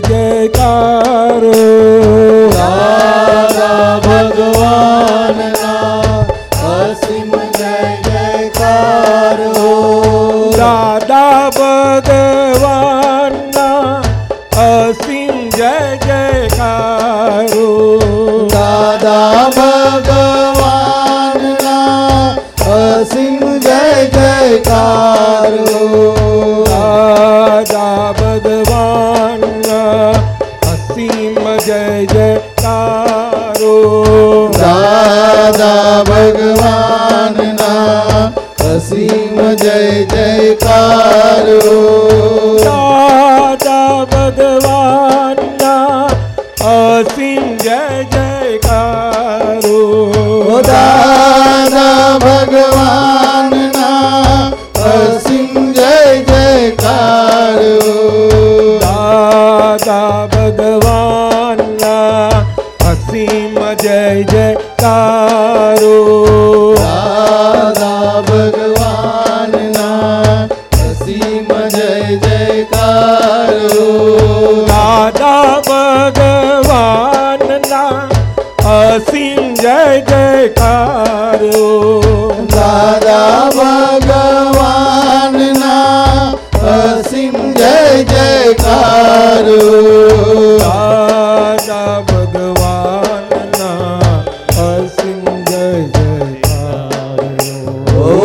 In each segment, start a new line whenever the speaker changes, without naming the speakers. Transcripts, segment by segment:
જયકારો. રાધા ભગવાન. Senhor.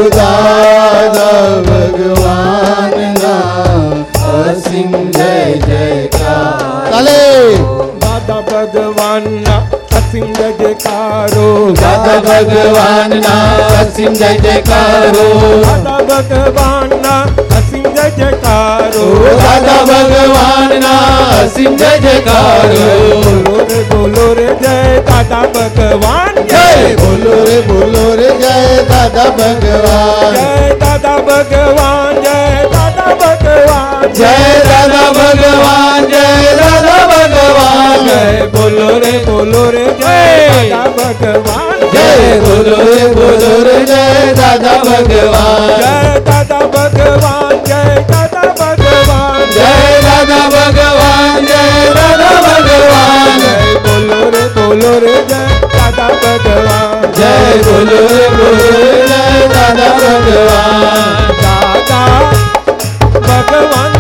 दादा भगवान ना असीम जय जयकार। चले
दादा भगवान ना असीम जय जयकारो।
दादा भगवान ना असीम जय जयकारो।
दादा भगवान ना असीम जय जयकारो।
दादा भगवान
ना असीम जय जयकारो। बोलो
जय दादा भगवान जय बोलो रे
बोलो रे जय दादा भगवान
जय दादा भगवान जय दादा भगवान
जय दादा भगवान जय दादा
भगवान जय बोलो रे बोलो रे जय
दादा भगवान जय बोलो रे
बोलो रे जय दादा भगवान
जय दादा भगवान जय दादा
भगवान जय दादा भगवान जय दादा
બોલો રે બોલો રે જય દાદા ભગવાન
જય બોલો રે બોલો રે જય દાદા ભગવાન
દાદા ભગવાન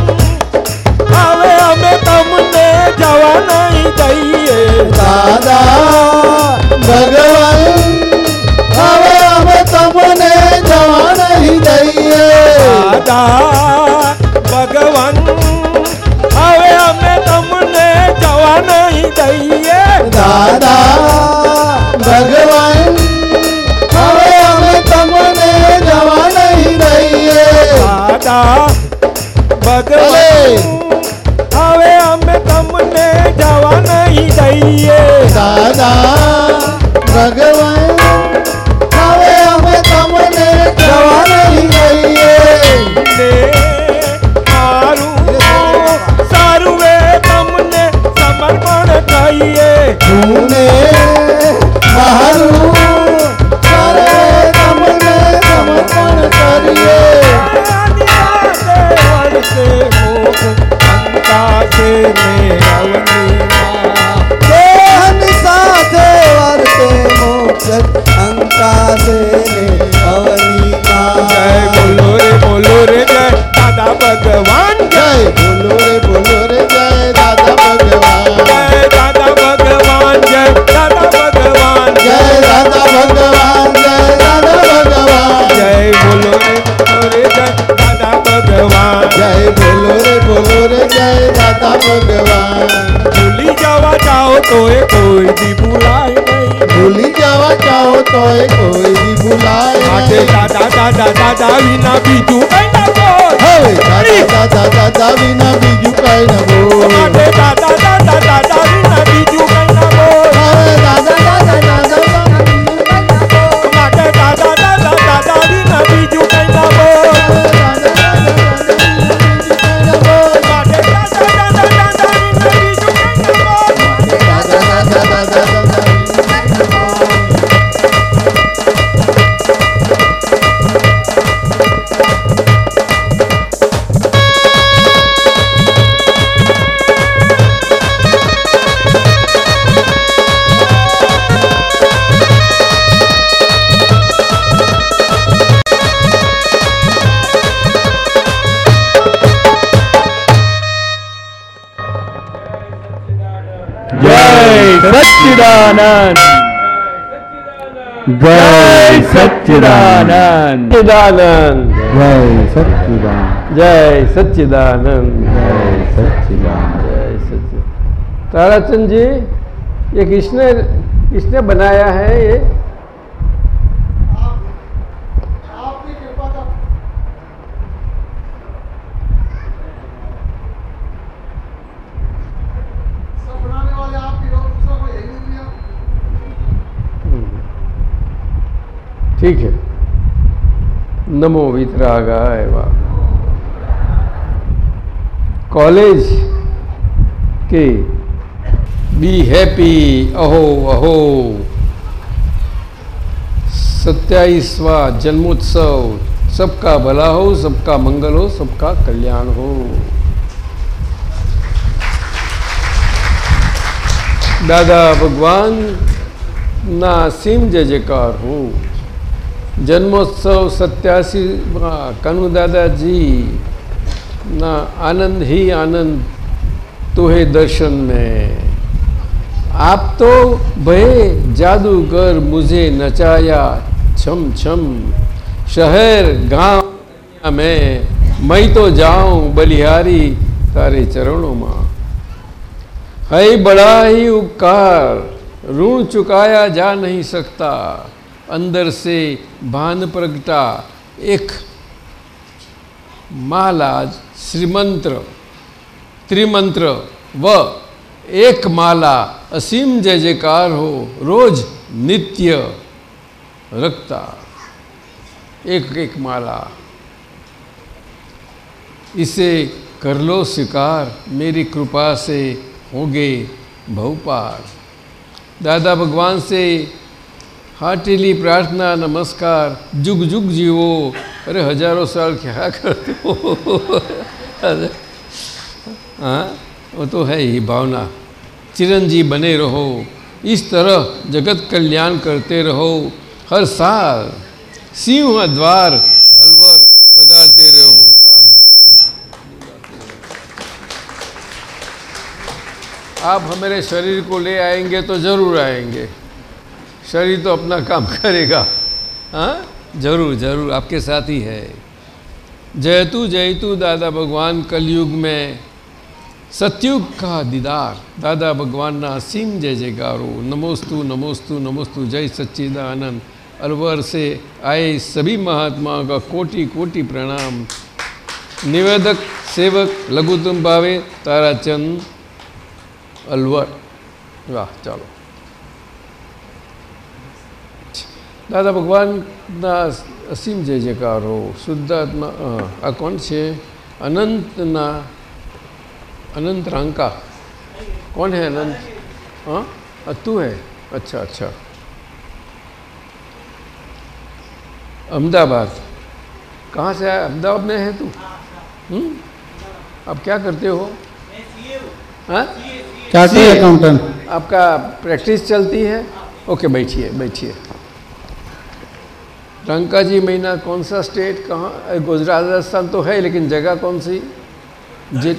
હવે અમે તમને જવા નહીં દઈએ
દાદા ભગવાન હવે અમે તમને જવા નહીં દઈએ
દાદા ભગવાન હવે અમે તમને
नहीं दैये दादा भगवान
हवे हम तमने जवा नहीं दैये दादा भगवान। Cali
na सच्चिदानंद। जय सच्चिदानंद। सच्चिदानंद।
जय सच्चिदानंद।
जय सच्चिदानंद।
जय सच्चिदानंद।
जय सच्चिदानंद। ताराचंद जी ये किसने किसने बनाया है ये? नमो वितरागाय कॉलेज के बी हैप्पी, अहो अहो। सत्याईसवा जन्मोत्सव, सबका भला हो, सबका मंगल हो, सबका कल्याण हो। दादा भगवान ना सिम जय जयकार हूँ। જન્મોત્સવ સત્યાસીમાં કનુ દાદાજી ના આનંદ ही आनंद तो है दर्शन में आप तो भय जादूगर मुझे नचाया छम छम शहर गांव दुनिया में मैं तो जाऊं बलिहारी तारे चरणों में है बड़ा ही उपकार ऋण चुकाया जा नहीं सकता अंदर से भान प्रगटा एक माला श्रीमंत्र, त्रिमंत्र व एक माला असीम जय जयकार हो, रोज नित्य रखता। एक एक माला। इसे कर लो स्वीकार, मेरी कृपा से होगे भवपार दादा भगवान से हार्टिली प्रार्थना, नमस्कार। जुग जुग जीवो। अरे, हज़ारों साल क्या करते हो? हाँ वो तो है ही भावना। चिरंजीव बने रहो। इस तरह जगत कल्याण करते रहो। हर साल सिंह द्वार अलवर पधारते रहो, साहब। आप हमारे शरीर को ले आएँगे तो ज़रूर आएँगे। शरीर तो अपना काम करेगा। हाँ? ज़रूर ज़रूर, आपके साथ ही है। जयतु जयतु, दादा भगवान, कलयुग में सत्युग का दीदार। दादा भगवान ना असीम जय जयकारो। नमोस्तु नमोस्तु नमोस्तु, जय सच्चिदानंद। अलवर से आए सभी महात्माओं का कोटि कोटि प्रणाम। निवेदक, सेवक लघुतम भावे, ताराचंद, अलवर। वाह, चलो। દાદા ભગવાનના અસીમ જય જયકારો શુદ્ધાત્મા અ, આ કોણ છે અનંતના अनंत रंग का कौन है अनंत हाँ अ, तू है अच्छा अच्छा अहमदाबाद कहाँ से आया अहमदाबाद में है तू हम्म अब क्या करते हो हाँ
चार्टर्ड अकाउंटेंट
आपका प्रैक्टिस चलती है ओके बैठिए बैठिए रंका जी महीना कौन सा स्टेट कहाँ अ, गुजरात राजस्थान तो है लेकिन जगह कौन सी जी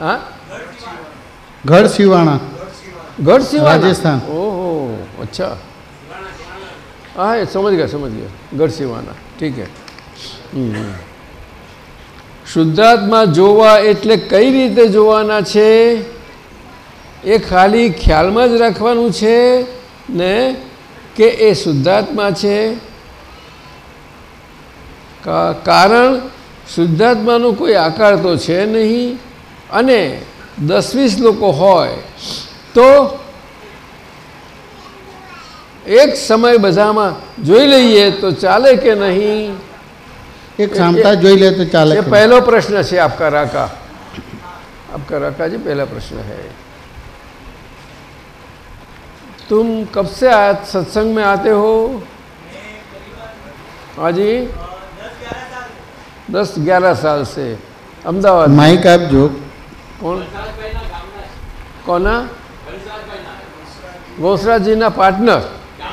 हाँ
घर सिवाना
गढ़ सिवाना
राजस्थान।
ओहो अच्छा हाँ ये समझ गया समझ गया ગઢ સિવાના ઠીક છે હમ, હમ. શુદ્ધાત્મા જોવા એટલે કઈ રીતે જોવાના છે એ ખાલી ખ્યાલમાં જ રાખવાનું છે ને કે એ શુદ્ધાત્મા છે કા- કારણ શુદ્ધાત્માનો કોઈ આકાર તો છે નહીં અને દસ વીસ લોકો હોય તો એક સમય બધામાં જોઈ લઈએ તો ચાલે કે નહીં
એક क्षमता જોઈ લે તો ચાલે
ये
ખરું.
पहला प्रश्न है आपका राका आपका राका जी पहला प्रश्न है तुम कब से आ, सत्संग में आते हो हाँ जी दस ग्यारह साल से अहमदाबाद
માઇક આપજો
कौन कोना ગોસરાજ જીના પાર્ટનર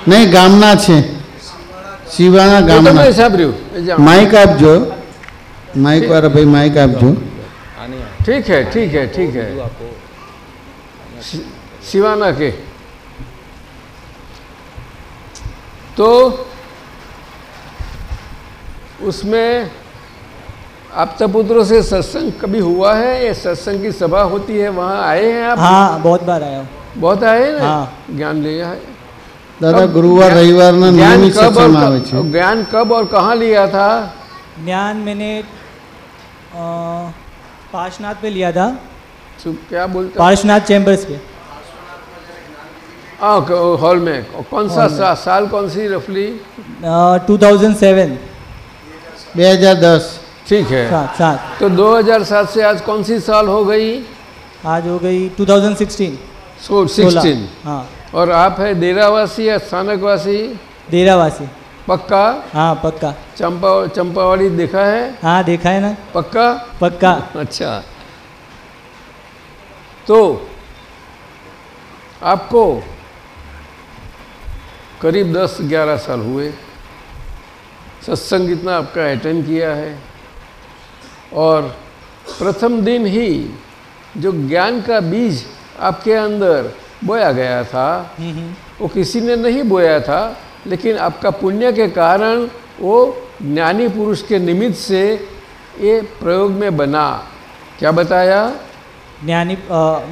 નહીં ગામના છે શિવાના
તો
ગામના
તમે સાંભળ્યું એ જાણો.
માઇક આપજો માઇક વાળા ભાઈ માઇક આપજો
ठीक है ठीक है ठीक है शि- शिवाना के तो उसमें आपता तो पुत्रों से सत्संग कभी हुआ है? या सत्संग की सभा होती है वहाँ आए हैं आप?
हाँ बहुत बार आया हूँ।
बहुत आए ना?
हाँ।
ज्ञान लिया है
दादा
गुरुवार
रविवार
ज्ञान कब और
છે
જ્ઞાન કબ ઓર लिया था?
ज्ञान मैंने पार्शनाथ पे लिया था।
तो क्या बोलते
पार्शनाथ चैम्बर्स पे।
हाँ, हॉल में। कौन सा में। साल कौन सी रफली?
2007 2010
ठीक है।
सात सात
तो 2007 से आज कौन सी साल हो गई?
आज हो गई two thousand sixteen
so sixteen
हाँ।
और आप है डेरावासी या स्थानकवासी?
देरावासी
पक्का?
हाँ पक्का।
चंपा चंपावाड़ी देखा है?
हाँ देखा है ना।
पक्का?
पक्का।
अच्छा। तो आपको करीब दस ग्यारह साल हुए। सत्संग इतना आपका अटेंड किया है। और प्रथम दिन ही जो ज्ञान का बीज आपके अंदर बोया गया था वो किसी ने नहीं बोया था लेकिन आपका पुण्य के कारण वो ज्ञानी पुरुष के निमित्त से ये प्रयोग में बना। क्या बताया?
ज्ञानी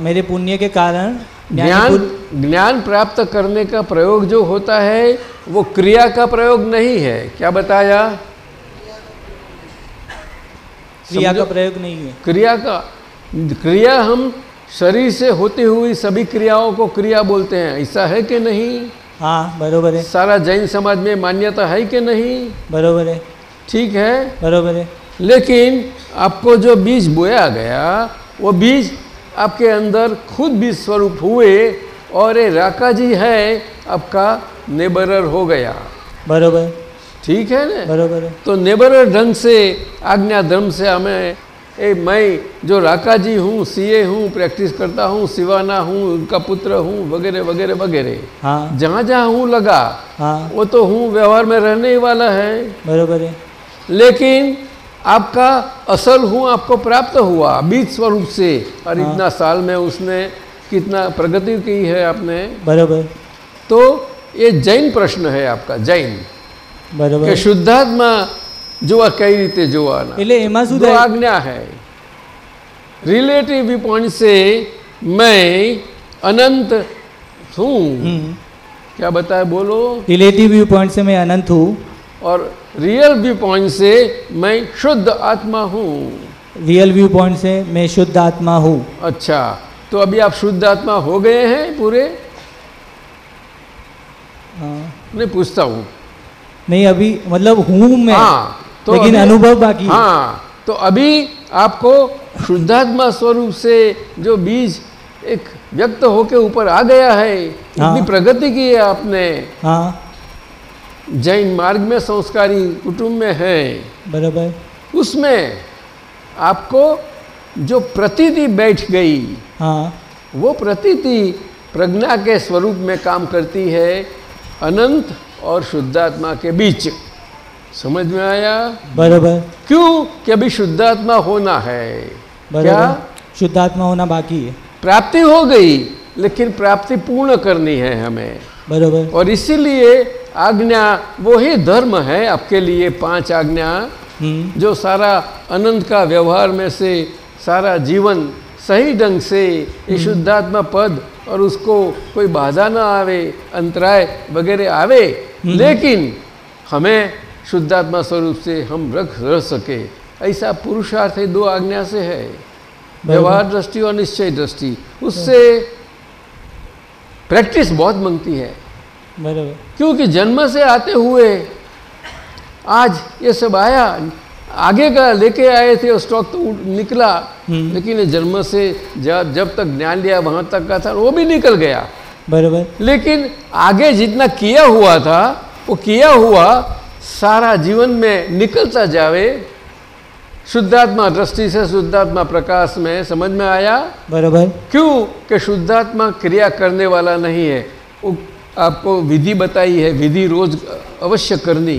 मेरे पुण्य के कारण ज्ञान
ज्ञान प्राप्त करने का प्रयोग जो होता है वो क्रिया का प्रयोग नहीं है। क्या बताया?
क्रिया का प्रयोग नहीं है।
क्रिया का क्रिया हम शरीर से होती हुई सभी क्रियाओं को क्रिया बोलते हैं। ऐसा है कि नहीं?
हाँ बरोबर है।
सारा जैन समाज में मान्यता है कि नहीं?
बरोबर है।
ठीक है?
बरोबर है।
लेकिन आपको जो बीज बोया गया वो बीज आपके अंदर खुद बीज स्वरूप हुए और ये राका जी है आपका नेबरर हो गया।
बरोबर।
ठीक है ना?
बरोबर है।
तो नेबरर ढंग से आज्ञा धर्म से हमें ए मैं जो राका जी हूँ सीए हूँ प्रैक्टिस करता हूँ सिवाना हूँ उनका पुत्र हूँ वगैरह वगैरह वगैरह।
हाँ।
जहाँ जहाँ हूँ लगा
हाँ।
वो तो हूँ व्यवहार में रहने ही वाला है।
बरोबर है।
लेकिन आपका असल हूँ आपको प्राप्त हुआ बीज स्वरूप से। और
हाँ।
इतना साल में उसने कितना प्रगति की है आपने?
बरोबर।
तो ये जैन प्रश्न है आपका जैन।
બરોબર
કે શુદ્ધાત્મા જોવા કઈ રીતે જોવાના
એટલે એમાં શું
जो
થાય
आज्ञा है रिलेटिव व्यू पॉइंट से मैं अनंत हूँ
हम्म,
क्या बताए बोलो
रिलेटिव व्यू पॉइंट से मैं अनंत हूँ
और रियल व्यू पॉइंट से मैं शुद्ध आत्मा हूँ
रियल व्यू पॉइंट से मैं शुद्ध आत्मा हूँ
अच्छा तो अभी आप शुद्ध आत्मा हो गए हैं पूरे
हाँ,
नहीं पूछता हूँ
नहीं अभी मतलब हूँ मैं
हाँ
तो
लेकिन
अनुभव बाकी है।
हाँ तो अभी आपको शुद्धात्मा स्वरूप से जो बीज एक व्यक्त होके ऊपर आ गया है
हाँ।
इतनी प्रगति की है आपने।
हाँ।
जैन मार्ग में संस्कारी कुटुंब में है।
बराबर।
उसमें आपको जो प्रतीति बैठ गई
हाँ।
वो प्रतीति प्रज्ञा के स्वरूप में काम करती है। अनंत और शुद्धात्मा के बीच। समझ में आया?
बराबर।
क्यों? कि अभी शुद्धात्मा होना है। क्या
बराबर। शुद्ध आत्मा होना बाकी है।
प्राप्ति हो गई लेकिन प्राप्ति पूर्ण करनी है हमें।
बराबर।
और इसीलिए आज्ञा वो ही धर्म है आपके लिए पाँच आज्ञा।
हम्म,
जो सारा अनंत का व्यवहार में से सारा जीवन सही ढंग से ये शुद्धात्मा पद और उसको कोई बाधा ना आवे अंतराय वगैरह आवे। लेकिन हमें शुद्धात्मा स्वरूप से हम रख रह सके। ऐसा पुरुषार्थ है दो आज्ञा से है। व्यवहार दृष्टि और निश्चय दृष्टि उससे प्रैक्टिस बहुत मांगती है। क्योंकि जन्म से आते हुए आज ये सब आया आगे का लेके आए थे स्टॉक तो निकला। लेकिन जन्म से जब जब तक ज्ञान लिया वहाँ तक का था वो भी निकल गया।
बराबर।
लेकिन आगे जितना किया हुआ था वो किया हुआ सारा जीवन में निकलता जावे शुद्धात्मा दृष्टि से शुद्धात्मा प्रकाश में समझ में आया।
बराबर।
क्यों कि शुद्धात्मा क्रिया करने वाला नहीं है? वो आपको विधि बताई है विधि रोज अवश्य करनी।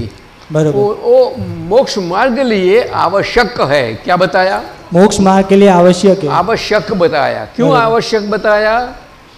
वो, वो मोक्ष मार्ग के लिए आवश्यक है। क्या बताया?
मोक्ष मार्ग के लिए आवश्यक है।
आवश्यक बताया। क्यों आवश्यक बताया?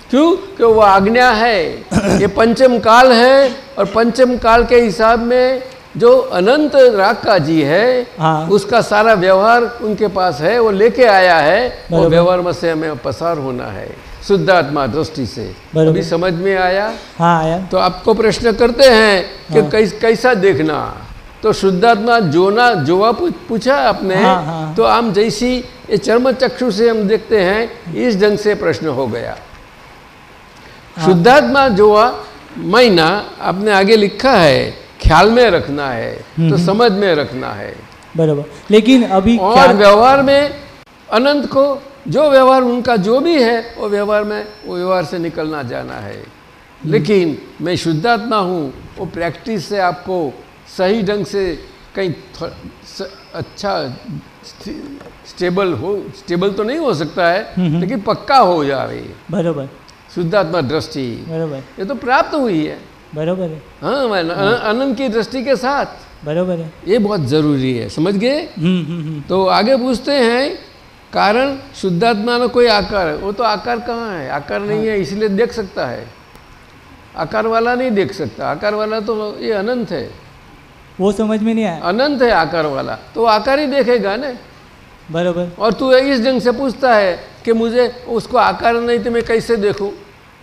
क्यों? कि वो आज्ञा है ये पंचम काल है और पंचम काल के हिसाब में जो अनंत राका जी है
हाँ।
उसका सारा व्यवहार उनके पास है वो लेके आया है वो व्यवहार में से हमें पसार होना है। शुद्धात्मा दृष्टि से। अभी समझ में आया?
हाँ आया।
तो आपको प्रश्न करते हैं कि
हाँ।
कैस, कैसा देखना? तो शुद्धात्मा जोना जोवा पू- पूछा आपने
हाँ, हाँ।
तो हम जैसी ये चर्म चक्षु से हम देखते हैं इस ढंग से प्रश्न हो गया।
हाँ।
शुद्धात्मा जोवा महीना आपने आगे लिखा है ख्याल में रखना है
हम्म,
तो समझ में रखना है।
बराबर। लेकिन अभी
और व्यवहार में अनंत को जो व्यवहार उनका जो भी है वो व्यवहार में वो व्यवहार से निकलना जाना है। लेकिन मैं शुद्धात्मा हूँ वो प्रैक्टिस से आपको सही ढंग से कहीं स- अच्छा स्टेबल हो स्टेबल तो नहीं हो सकता है लेकिन पक्का हो जाए
बराबर।
शुद्धात्मा दृष्टि।
बराबर।
ये तो प्राप्त हुई है।
बराबर है।
हाँ मैं- अन- अनंत की दृष्टि के साथ।
बराबर है।
ये बहुत ज़रूरी है समझ गए?
हम्म हम्म हम्म।
तो आगे पूछते हैं कारण शुद्धात्मा में कोई आकार है वो तो आकार कहाँ है? आकार नहीं है इसलिए देख सकता है। आकार वाला नहीं देख सकता आकार वाला तो ये अनंत है।
वो समझ में नहीं आया।
अनंत है आकार वाला तो आकार ही देखेगा ना।
बराबर।
और तू इस ढंग से पूछता है कि मुझे उसको आकार नहीं तो मैं कैसे देखूँ?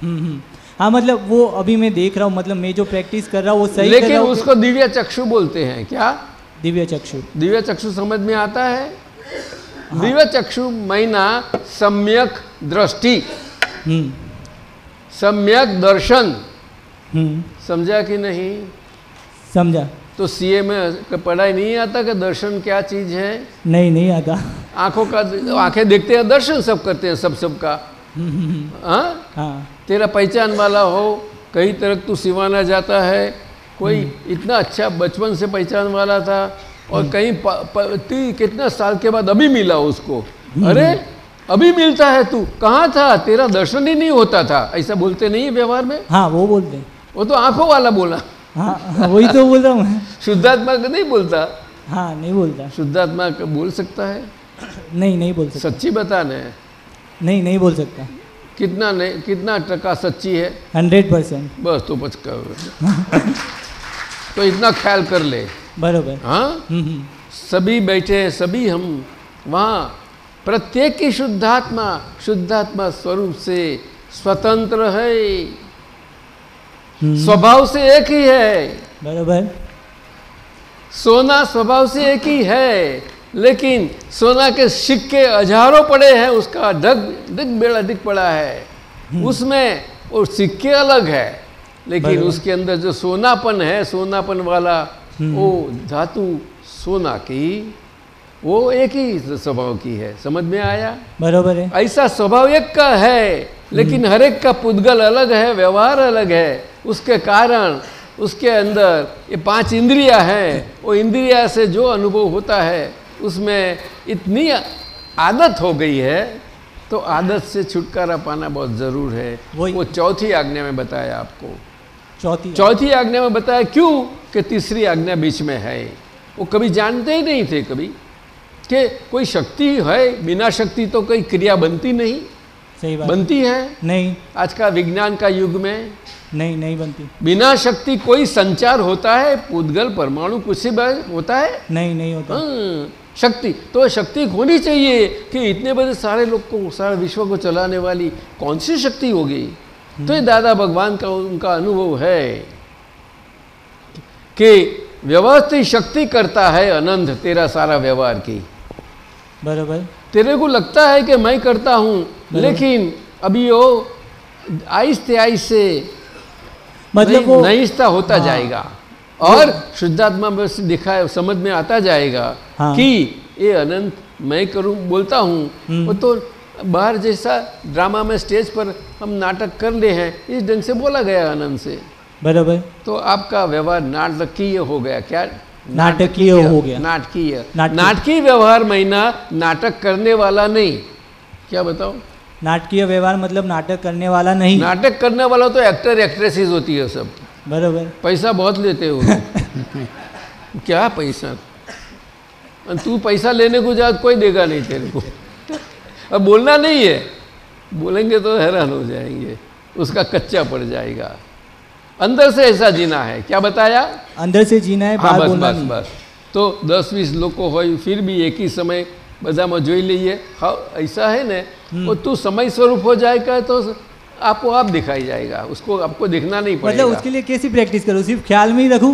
हम्म हम्म। हाँ मतलब वो अभी मैं देख रहा हूँ मतलब मैं जो प्रैक्टिस कर रहा हूँ वो सही कर
लेकिन
रहा
उसको दिव्य चक्षु बोलते हैं क्या?
दिव्य चक्षु।
दिव्य चक्षु समझ में आता है? दिव्य चक्षु महीना सम्यक दृष्टि।
हम्म।
सम्यक दर्शन।
हम्म।
समझा कि नहीं?
समझा।
तो सीए में पढ़ाई नहीं आता कि दर्शन क्या चीज़ है?
नहीं नहीं आता।
आँखों का आँखें देखते हैं दर्शन सब करते हैं सब सब का हाँ?
हाँ।
तेरा पहचान वाला हो कहीं तरफ़ तू सिवाना जाता है कोई इतना अच्छा बचपन से पहचान वाला था और कहीं प- प- ती कितना साल के बाद अभी मिला उसको। अरे अभी मिलता है तू। कहाँ था? तेरा दर्शन ही नहीं होता था। ऐसा बोलते नहीं है व्यवहार में?
हाँ वो बोलते
वो तो आँखों वाला बोला।
हाँ हाँ, वही तो बोल रहा हूँ
शुद्धात्मा का नहीं बोलता?
हाँ नहीं बोलता।
शुद्धात्मा का बोल सकता है?
नहीं नहीं बोल सकता।
सच्ची बताने
नहीं नहीं बोल सकता।
कितना नहीं कितना टका सच्ची है?
Hundred percent.
बस तो बच कर तो इतना ख्याल कर ले।
बराबर।
हाँ?
हम्म, हम्म,
सभी बैठे हैं सभी हम वहाँ प्रत्येक की शुद्धात्मा शुद्धात्मा स्वरूप से स्वतंत्र है।
हम्म,
स्वभाव से एक ही है।
बराबर।
सोना स्वभाव से एक ही है लेकिन सोना के सिक्के हज़ारों पड़े हैं उसका ढग दिग बेड़ा दिख पड़ा है। उसमें वो सिक्के अलग है। लेकिन उसके अंदर जो सोनापन है सोनापन वाला वो धातु सोना की वो एक ही स्वभाव की है। समझ में आया?
बराबर है।
ऐसा स्वभाव एक का है लेकिन हर एक का पुद्गल अलग है व्यवहार अलग है। उसके कारण उसके अंदर ये पाँच इंद्रिया हैं। वो इंद्रिया से जो अनुभव होता है उसमें इतनी आदत हो गई है तो आदत से छुटकारा पाना बहुत ज़रूर है। वो चौथी आज्ञा में बताया आपको।
चौथी
चौथी आज्ञा में बताया क्यों कि तीसरी आज्ञा बीच में है? वो कभी जानते ही नहीं थे कभी कि कोई शक्ति है? बिना शक्ति तो कोई क्रिया बनती नहीं।
सही बात।
बनती है?
नहीं।
आज का विज्ञान का युग में।
नहीं नहीं बनती।
बिना शक्ति कोई संचार होता है? पुद्गल परमाणु कुछ होता है?
नहीं नहीं होता।
हाँ, शक्ति। तो शक्ति होनी चाहिए कि इतने बड़े सारे लोग को सारे विश्व को चलाने वाली कौन सी शक्ति होगी? तो ये दादा भगवान का उनका अनुभव है कि व्यवस्थित शक्ति करता है अनंत तेरा सारा व्यवहार की
बराबर
तेरे को लगता है कि मैं करता हूँ लेकिन अभी वो आहिस्ते आहिस्ते
मतलब
नहीं- नहिस्ता होता
हाँ।
जाएगा और शुद्धात्मा में से दिखा समझ में आता जाएगा
हाँ।
कि ये अनंत मैं करूँ बोलता हूँ
हम्म।
वो तो बाहर जैसा ड्रामा में स्टेज पर हम नाटक कर ले हैं इस ढंग से बोला गया आनंद से।
बराबर।
तो आपका व्यवहार नाटकीय हो गया क्या?
नाटकीय हो गया।
नाटकीय।
नाटकीय।
नाटकीय व्यवहार महीना नाटक करने वाला नहीं। क्या बताओ
नाटकीय व्यवहार मतलब नाटक करने वाला नहीं।
नाटक करने वाला तो एक्टर एक्ट्रेसेस होती है सब।
बराबर।
पैसा बहुत लेते हो। क्या पैसा? तू पैसा लेने को जा कोई देगा नहीं तेरे को। अब बोलना नहीं है बोलेंगे तो हैरान हो जाएंगे उसका कच्चा पड़ जाएगा अंदर से ऐसा जीना है क्या बताया
अंदर से जीना है
हाँ
बाहर
बस
बोलना
बस
नहीं
बस तो दस વીસ લોકો હોય फिर भी एक ही समय બધામાં જોઈ લઈએ હા ऐसा है ना वो तू समय स्वरूप हो जाएगा तो आपको आप दिखाई जाएगा उसको आपको दिखना नहीं
मतलब
पड़ेगा
उसके लिए कैसी प्रैक्टिस करूँ सिर्फ ख्याल में ही रखूँ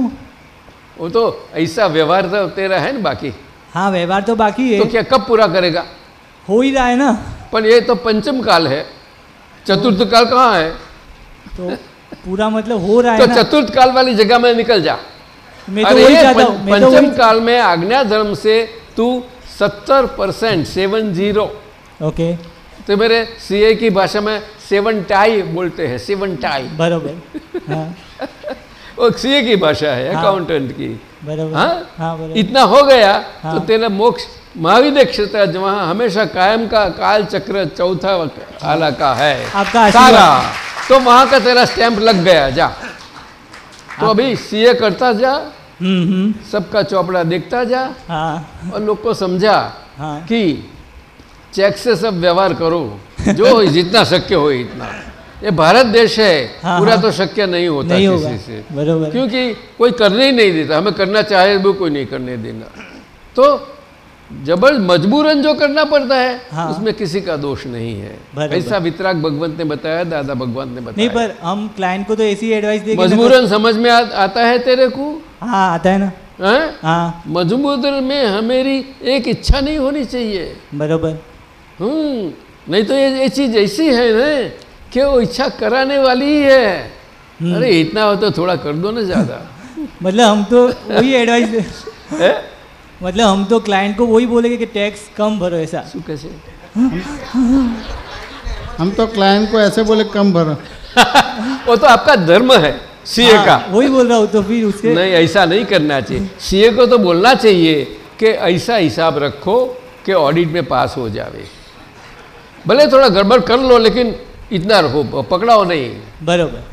वो तो ऐसा व्यवहार तो तेरा है ना बाकी
हाँ व्यवहार तो बाकी है
तो क्या कब पूरा करेगा
हो ही रहा है ना।
पर ये तो पंचम काल है। चतुर्थ काल कहाँ है?
तो पूरा मतलब हो रहा
तो
है ना।
चतुर्थ काल वाली जगह में निकल जा।
मैं तो
अरे
वही चाहता हूँ तो
पंचम काल में आज्ञा धर्म से तू सत्तर परसेंट सेवन ज़ीरो।
ओके।
तो मेरे सीए की भाषा में सेवन टाई बोलते हैं सेवन टाई।
बराबर। हाँ।
वो सीए की भाषा है
हाँ।
अकाउंटेंट की।
बराबर।
हाँ?
हाँ
इतना हो गया
हाँ।
तो तेरा मोक्ष महाविद्य क्षेत्र जहाँ हमेशा कायम का काल चक्र चौथा आला का है।
आपका
सारा तो वहाँ का तेरा स्टैंप लग गया जा। तो अभी सीए करता जा
हम्म हम्म।
सबका चौपड़ा देखता जा
हाँ।
और लोग को समझा
हाँ।
कि चेक से सब व्यवहार करो जो जितना शक्य हो इतना। ये भारत देश है
हाँ,
पूरा
हाँ।
तो शक्य नहीं होता
नहीं
किसी से।
बराबर।
क्योंकि कोई करने ही नहीं देता हमें करना चाहे भी कोई नहीं करने देना। तो जबर मजबूरन जो करना पड़ता है
हाँ।
उसमें किसी का दोष नहीं है। ऐसा वितराग भगवंत ने बताया दादा भगवंत ने बताया।
नहीं पर हम क्लाइंट को तो ऐसी एडवाइस देंगे
मजबूरन समझ में आ, आता है तेरे को?
हाँ आता है ना।
हैं?
हाँ।
मजबूरन में हमेरी एक इच्छा नहीं होनी चाहिए।
बराबर।
हम्म नहीं तो ये ये चीज़ ऐसी है ना कि वो इच्छा कराने वाली ही है।
हम्म।
अरे इतना हो तो थोड़ा कर दो ना ज़्यादा।
मतलब हम तो वही एडवाइस मतलब हम तो क्लाइंट को वही बोलेंगे कि टैक्स कम भरो ऐसा
શું કહે છે
हम तो क्लाइंट को ऐसे बोले कम भरो
वो तो आपका धर्म है सीए
हाँ,
का
वही बोल रहा हूँ तो फिर उसके
नहीं ऐसा नहीं करना चाहिए सीए को तो बोलना चाहिए कि ऐसा हिसाब रखो कि ऑडिट में पास हो जावे भले थोड़ा गड़बड़ कर लो लेकिन इतना रखो पकड़ाओ नहीं
बराबर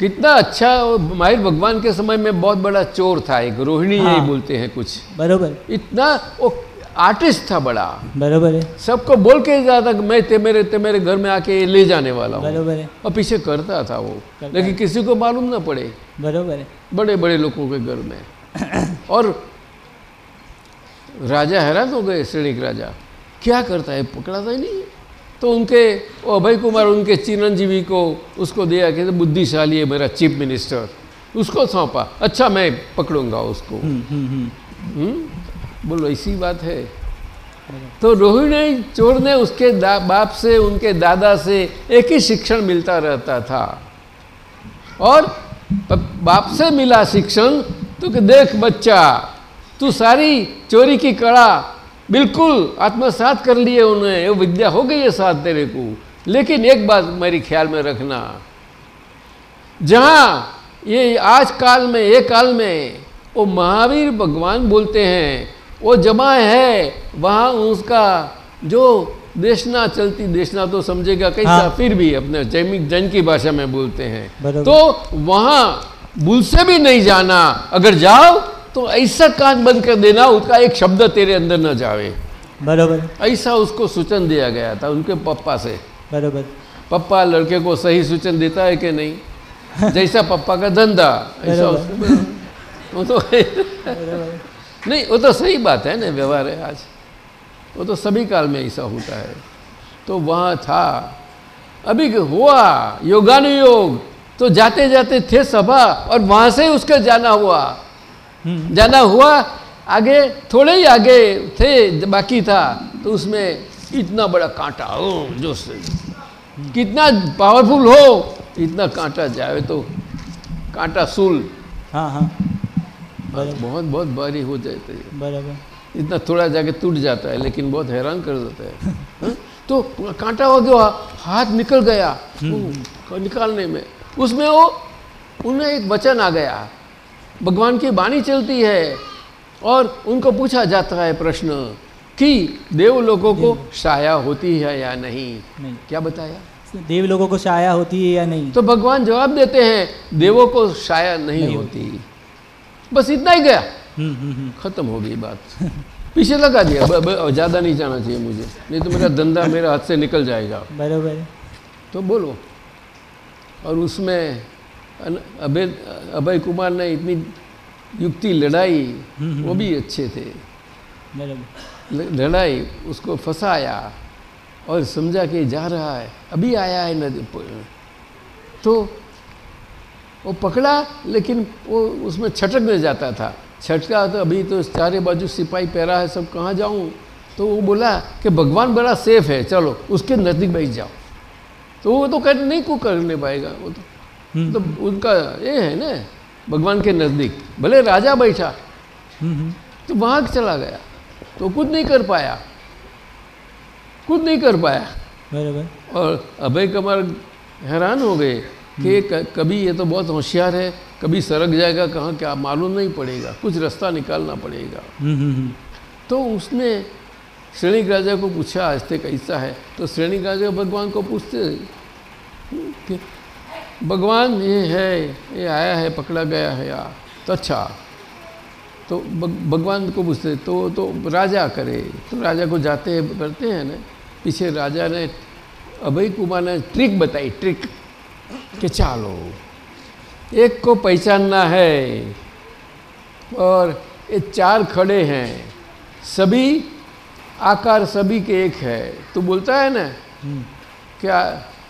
कितना अच्छा माहिर भगवान के समय में बहुत बड़ा चोर था एक रोहिणी
हाँ। यही।
बोलते हैं कुछ।
बराबर।
इतना वो आर्टिस्ट था बड़ा।
बराबर है।
सबको बोल के जाता कि मैं ते मेरे ते मेरे घर में आके ले जाने वाला हूँ।
बराबर है।
और पीछे करता था वो।
करता
लेकिन किसी को मालूम ना पड़े।
बराबर है।
बड़े बड़े लोगों के घर में। और राजा हैरान हो गए श्रेणिक राजा। क्या करता है? पकड़ाता ही नहीं। तो उनके अभय कुमार उनके चिरंजीवी को उसको दिया कि बुद्धिशाली है मेरा चीफ मिनिस्टर। उसको सौंपा। अच्छा मैं पकड़ूँगा उसको।
हम्म हम्म हम्म?
बोलो ऐसी बात है। तो रोहिणी चोर ने उसके बाप से उनके दादा से एक ही शिक्षण मिलता रहता था। और बाप से मिला शिक्षण तो कि देख बच्चा तू सारी चोरी की कड़ा बिल्कुल आत्मसात कर लिए उन्हें वो विद्या हो गई है साथ तेरे को। लेकिन एक बात मेरी ख्याल में रखना जहाँ ये आज काल में ये काल में वो महावीर भगवान बोलते हैं वो जमा है वहाँ उसका जो देशना चलती देशना तो समझेगा कैसा
हाँ।
फिर भी अपने जैमिक जन की भाषा में बोलते हैं। तो वहाँ भूल से भी नहीं जाना। अगर जाओ तो ऐसा कान बंद कर देना उसका एक शब्द तेरे अंदर न जावे।
बराबर।
ऐसा उसको सूचन दिया गया था उनके पप्पा से।
बराबर।
पप्पा लड़के को सही सूचन देता है कि नहीं? जैसा पप्पा का धंधा ऐसा वो तो नहीं वो तो सही बात है ना व्यवहार है आज। वो तो सभी काल में ऐसा होता है। तो वहाँ था। अभी हुआ योगानुयोग। तो जाते जाते थे सभा और वहाँ से उसका जाना हुआ। ज़्यादा हुआ आगे थोड़े ही आगे थे बाकी था तो उसमें इतना बड़ा कांटा ओ जो कितना पावरफुल हो इतना कांटा जाए तो कांटा सूल।
हाँ हाँ।
बहुत बहुत भारी हो जाते हैं।
बराबर।
इतना थोड़ा जाके टूट जाता है लेकिन बहुत हैरान कर देता है। हाँ? तो कांटा हो गया हाथ निकल गया। निकालने में। उसमें वो उनमें एक वचन आ गया। भगवान की वाणी चलती है और उनको पूछा जाता है प्रश्न कि देव लोगों को छाया होती है या नहीं?
नहीं।
क्या बताया?
देव लोगों को छाया होती है या नहीं?
तो भगवान जवाब देते हैं देवों को छाया नहीं,
नहीं
होती। बस इतना ही गया।
हम्म हम्म हम्म।
खत्म हो गई बात। पीछे लगा दिया। ज़्यादा नहीं जाना चाहिए मुझे। नहीं तो मेरा धंधा मेरे हाथ से निकल जाएगा।
बराबर।
तो बोलो। और उसमें अन- अभय अभय कुमार ने इतनी युक्ति लड़ाई वो भी अच्छे थे लड़ाई उसको फंसाया और समझा कि जा रहा है अभी आया है नदी तो वो पकड़ा लेकिन वो उसमें छटकने जाता था छटका तो अभी तो चारे बाजू सिपाही पैरा है सब कहाँ जाऊँ तो वो बोला कि भगवान बड़ा सेफ़ है चलो उसके नज़दीक बैठ जाओ तो वो तो कर नहीं को करने पाएगा वो तो तो उनका ये है ना भगवान के नज़दीक भले राजा बैठा
हम्म हम्म।
तो वहाँ चला गया तो कुछ नहीं कर पाया कुछ नहीं कर पाया।
बराबर
और अभय कमर हैरान हो गए कि कभी ये तो बहुत होशियार है कभी सरक जाएगा कहाँ क्या मालूम नहीं पड़ेगा कुछ रास्ता निकालना पड़ेगा।
हम्म हम्म हम्म।
तो उसने श्रेणिक राजा को पूछा आज तक कैसा है? तो श्रेणिक राजा भगवान को पूछते कि भगवान ये है ये आया है पकड़ा गया है या तो अच्छा। तो भगवान को पूछते तो तो राजा करे तो राजा को जाते हैं करते हैं ना। पीछे राजा ने अभय कुमार ने ट्रिक बताई ट्रिक कि चालो एक को पहचानना है और ये चार खड़े हैं सभी आकार सभी के एक है। तो बोलता है ना क्या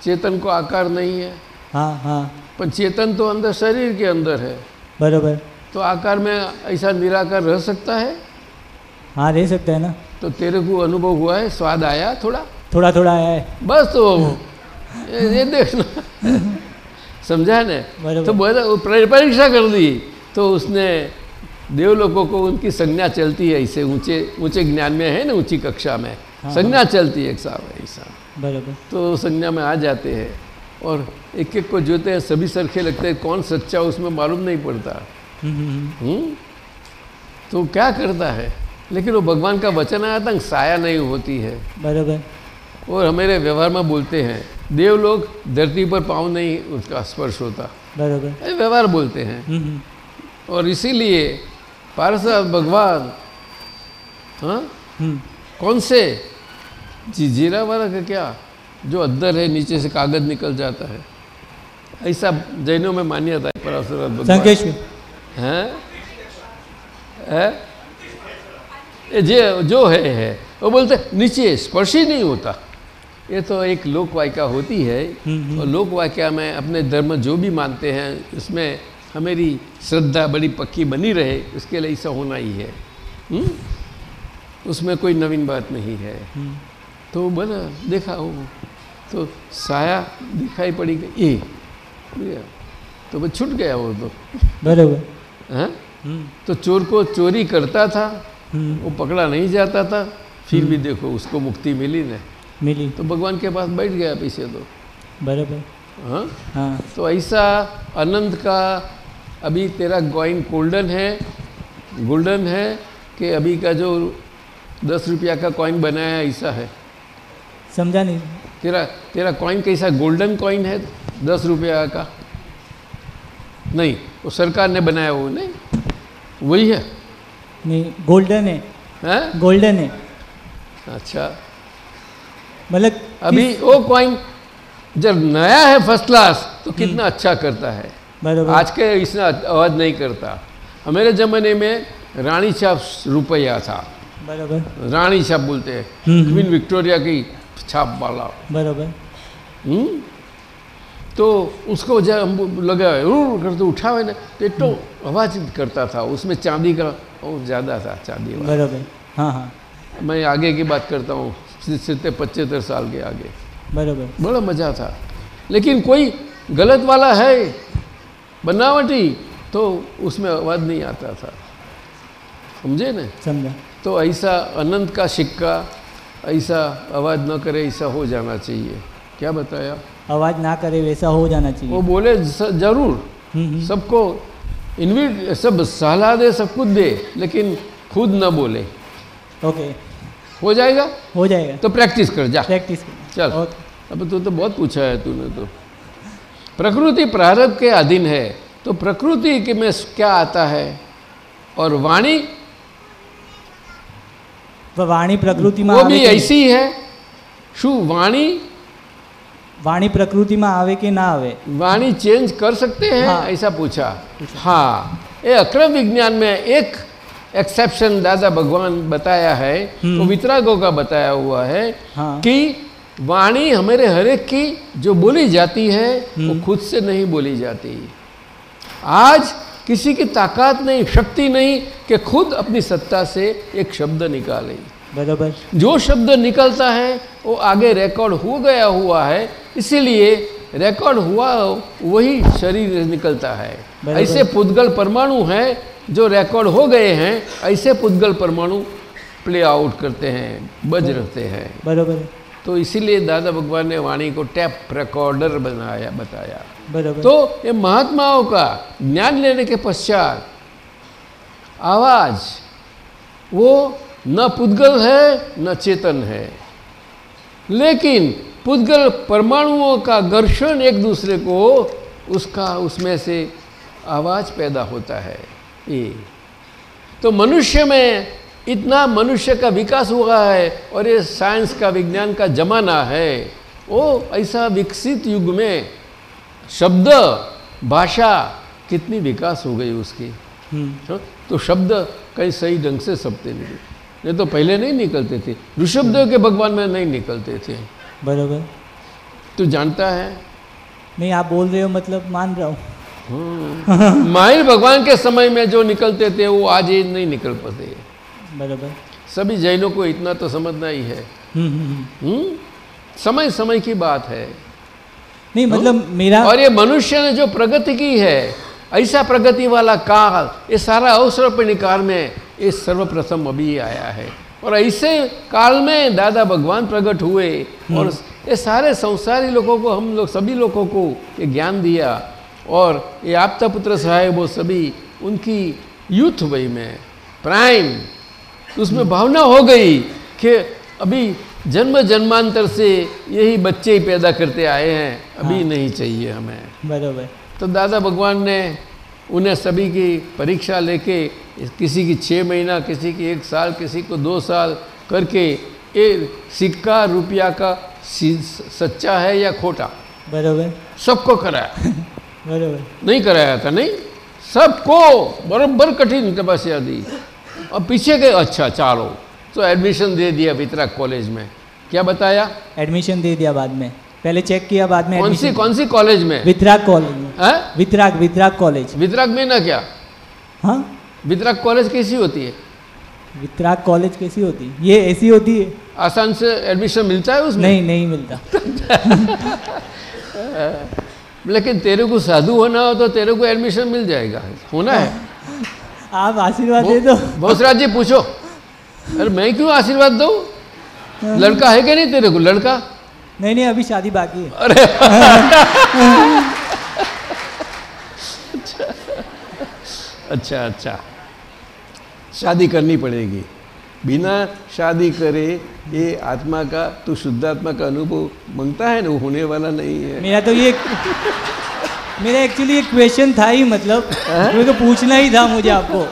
चेतन को आकार नहीं है?
हाँ हाँ।
पर चेतन तो अंदर शरीर के अंदर है।
बराबर।
तो आकार में ऐसा निराकार रह सकता है?
हाँ रह सकता है ना।
तो तेरे को अनुभव हुआ है स्वाद आया थोड़ा?
थोड़ा थोड़ा आया है।
बस तो ये, ये देखना। समझा ने। तो बोला परीक्षा कर दी तो उसने देव देवलोकों को उनकी संज्ञा चलती है ऐसे ऊँचे ऊँचे ज्ञान में है ना ऊँची कक्षा में। संज्ञा चलती है एक साहब ऐसा।
बराबर।
तो संज्ञा में आ जाते हैं। और एक एक को जोते हैं सभी सरखे लगते हैं कौन सच्चा उसमें मालूम नहीं पड़ता।
हम्म हम्म?
तो क्या करता है? लेकिन वो भगवान का वचन आया था साया नहीं होती है।
बराबर।
और हमारे व्यवहार में बोलते हैं देव लोग धरती पर पाँव नहीं उसका स्पर्श होता।
बराबर।
व्यवहार बोलते हैं। और इसीलिए पारसा भगवान हाँ?
हम्म।
कौन से? जी जीरा वाला का क्या? जो अद्दर है नीचे से कागज़ निकल जाता है। ऐसा जैनों में मान्यता है पराशुराम हैं? है? जे जो है है। वो बोलते नीचे स्पर्श ही नहीं होता। ये तो एक लोक वायका होती है। और लोक वायका में अपने धर्म जो भी मानते हैं उसमें हमारी श्रद्धा बड़ी पक्की बनी रहे उसके लिए ऐसा होना ही है। हुँ? उसमें कोई नवीन बात नहीं है। तो बोला देखा वो तो साया दिखाई पड़ी गई ये ये, तो वो छूट गया वो तो।
बराबर।
हैं?
हम्म।
तो चोर को चोरी करता था
हम्म।
वो पकड़ा नहीं जाता था फिर भी देखो उसको मुक्ति मिली ना
मिली।
तो भगवान के पास बैठ गया पीछे तो।
बराबर।
हाँ?
हाँ।
तो ऐसा अनंत का अभी तेरा कॉइन गोल्डन है गोल्डन है कि अभी का जो दस रुपया का कॉइन बनाया ऐसा है।
समझा नहीं।
तेरा तेरा कॉइन कैसा गोल्डन कॉइन है? दस रुपया का। नहीं वो सरकार ने बनाया वो नहीं? वही है।
नहीं गोल्डन है।
हैं?
गोल्डन है।
अच्छा।
मतलब
अभी वो कॉइन जब नया है फ़र्स्ट क्लास तो कितना अच्छा करता है। आज के इसने आवाज़ नहीं करता। हमारे ज़माने में रानी छाप रुपया था।
बराबर।
रानी छाप बोलते हैं
हम्म, हम्म।
क्वीन विक्टोरिया की छाप वाला
बराबर
हम्म? તો उसको जब हम लगा रूर करते उठावे ने तो એટલો અવાજ करता था उसमें चांदी का और ज़्यादा था चांदी वाला
बरोबर हाँ हाँ
मैं आगे की बात करता हूँ सितर पचहत्तर साल के आगे
बरोबर
बड़ा मज़ा था लेकिन कोई गलत वाला है बनावटी तो उसमें आवाज़ नहीं आता था समझे ना
समझा
तो ऐसा अनंत का सिक्का ऐसा आवाज़ ना करे ऐसा हो जाना चाहिए। क्या बताया?
आवाज़ ना करे वैसा हो जाना चाहिए।
वो बोले ज़रूर।
हम्म, हम्म,
सबको इनविट सब सलाह दे सब कुछ दे लेकिन खुद ना बोले।
ओके।
हो जाएगा?
हो जाएगा।
तो प्रैक्टिस कर जा।
प्रैक्टिस
चल। अब तू तो बहुत पूछा है तूने तो। प्रकृति प्रारब्ध के अधीन है तो प्रकृति के में क्या आता है? और वाणी
વાણી પ્રકૃતિમાં
वो
આવે
भी
કે નહીં?
ऐसी है શું वाणी
વાણી પ્રકૃતિમાં આવે કે ના આવે
वाणी चेंज कर सकते हैं
हाँ।
ऐसा पूछा हाँ ये अक्रम विज्ञान में एक एक्सेप्शन दादा भगवान बताया है वो वितरागों का बताया हुआ है
हाँ।
कि वाणी हमारे हरेक की जो बोली जाती है वो खुद से नहीं बोली जाती आज किसी की ताकत नहीं शक्ति नहीं कि खुद अपनी सत्ता से एक शब्द निकाले।
बराबर।
जो शब्द निकलता है वो आगे रिकॉर्ड हो गया हुआ है इसीलिए रिकॉर्ड हुआ वही शरीर निकलता है। ऐसे पुद्गल परमाणु हैं जो रिकॉर्ड हो गए हैं ऐसे पुद्गल परमाणु प्ले आउट करते हैं बज रहते हैं।
बराबर।
तो इसीलिए दादा भगवान ने वाणी को टैप रिकॉर्डर बनाया बताया। तो ये महात्माओं का ज्ञान लेने के पश्चात आवाज़ वो न पुद्गल है न चेतन है। लेकिन पुद्गल परमाणुओं का घर्षण एक दूसरे को उसका उसमें से आवाज़ पैदा होता है। ये। तो मनुष्य में इतना मनुष्य का विकास हुआ है और ये साइंस का विज्ञान का जमाना है। वो ऐसा विकसित युग में शब्द भाषा कितनी विकास हो गई उसकी।
हम्म।
तो, तो, शब्द कहीं सही ढंग से सबते नहीं। ये तो पहले नहीं निकलते थे। ऋषभदेव के भगवान में नहीं निकलते थे।
बराबर।
तू जानता है?
नहीं आप बोल रहे हो मतलब मान रहा हूँ। हाँ।
माहिर भगवान के समय में जो निकलते थे वो आज ही नहीं निकल पाते।
बराबर।
सभी जैनों को इतना तो समझना ही है। हुँ? समय समय की बात है।
नहीं हाँ? मतलब मेरा
और ये मनुष्य ने जो प्रगति की है ऐसा प्रगति वाला काल ये सारा अवसर निकाल में ये सर्वप्रथम अभी आया है। और ऐसे काल में दादा भगवान प्रकट हुए और ये सारे संसारी लोगों को हम लोग सभी लोगों को ये ज्ञान दिया और ये आपता पुत्र सहाय वो सभी उनकी यूथ वही में प्राइम। उसमें भावना हो गई कि अभी जन्म जन्मांतर से यही बच्चे ही पैदा करते आए हैं अभी हाँ। नहीं चाहिए हमें।
बराबर।
तो दादा भगवान ने उन्हें सभी की परीक्षा लेके किसी की छः महीना किसी की एक साल किसी को दो साल करके ये सिक्का रुपया का सच्चा है या खोटा?
बराबर।
सबको कराया।
बरोबर।
नहीं कराया था नहीं? सबको बराबर कठिन तपस्या दी। और पीछे गए अच्छा चालो। तो एडमिशन दे दिया वितरक कॉलेज में। क्या बताया?
एडमिशन दे दिया बाद में। पहले चेक किया बाद में
कौन सी कौन सी कॉलेज में?
वितराग कॉलेज में
है?
वितराग वितराग कॉलेज
वितरक में ना क्या?
हाँ?
वितरक कॉलेज कैसी होती है?
वितराग कॉलेज कैसी होती है? ये ऐसी होती है।
आसान से एडमिशन मिलता है उसमें?
नहीं नहीं मिलता।
लेकिन तेरे को साधु होना हो तो तेरे को एडमिशन मिल जाएगा। होना है।
आप आशीर्वाद दे दो।
भोसराज जी पूछो। अरे मैं क्यों आशीर्वाद दूँ? लड़का है क्या नहीं तेरे को? लड़का?
नहीं नहीं अभी शादी बाकी है।
अरे। अच्छा अच्छा। शादी करनी पड़ेगी। बिना शादी करे ये आत्मा का तो शुद्ध आत्मा का अनुभव माँगता है ना? वो होने वाला नहीं है।
मेरा तो ये मेरा एक्चुअली एक क्वेश्चन था ही मतलब। मेरे को पूछना ही था मुझे आपको।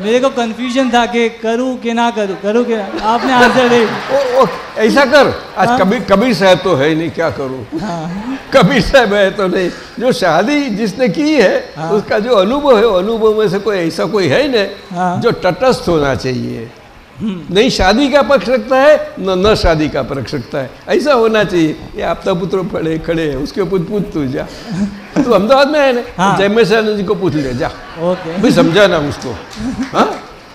मेरे को कंफ्यूजन था कि करूँ कि ना करूँ करूँ कि ना। आपने आंसर दे।
ओ, ओ, ऐसा कर। आज कभी कबीर साहब तो है नहीं क्या करूँ?
हाँ।
कबीर साहब है तो नहीं। जो शादी जिसने की है
हाँ।
उसका जो अनुभव है अनुभव में से कोई ऐसा कोई है
हाँ।
ना जो तटस्थ होना चाहिए। नहीं शादी का पक्ष रखता है न न शादी का पक्ष रखता है। ऐसा होना चाहिए ये आपका तो पुत्र पड़े खड़े है उसके ऊपर पूछ तू जा। तू अहमदाबाद में है ना?
हाँ।
जयमेशानंद जी को पूछ ले जा।
ओके।
भाई समझाना उसको। हाँ?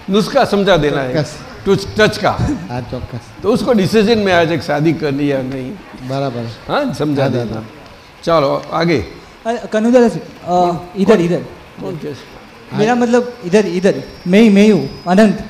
नुस्खा समझा देना है। टच टच का।
हाँ
तो उसको डिसीज़न में आ जाए शादी करनी या नहीं?
बराबर।
हाँ समझा देना। चलो आगे।
कनूदर इधर इधर। मेरा मतलब इधर इधर। मैं ही मैं हूँ अनंत।